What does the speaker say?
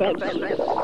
Bye-bye.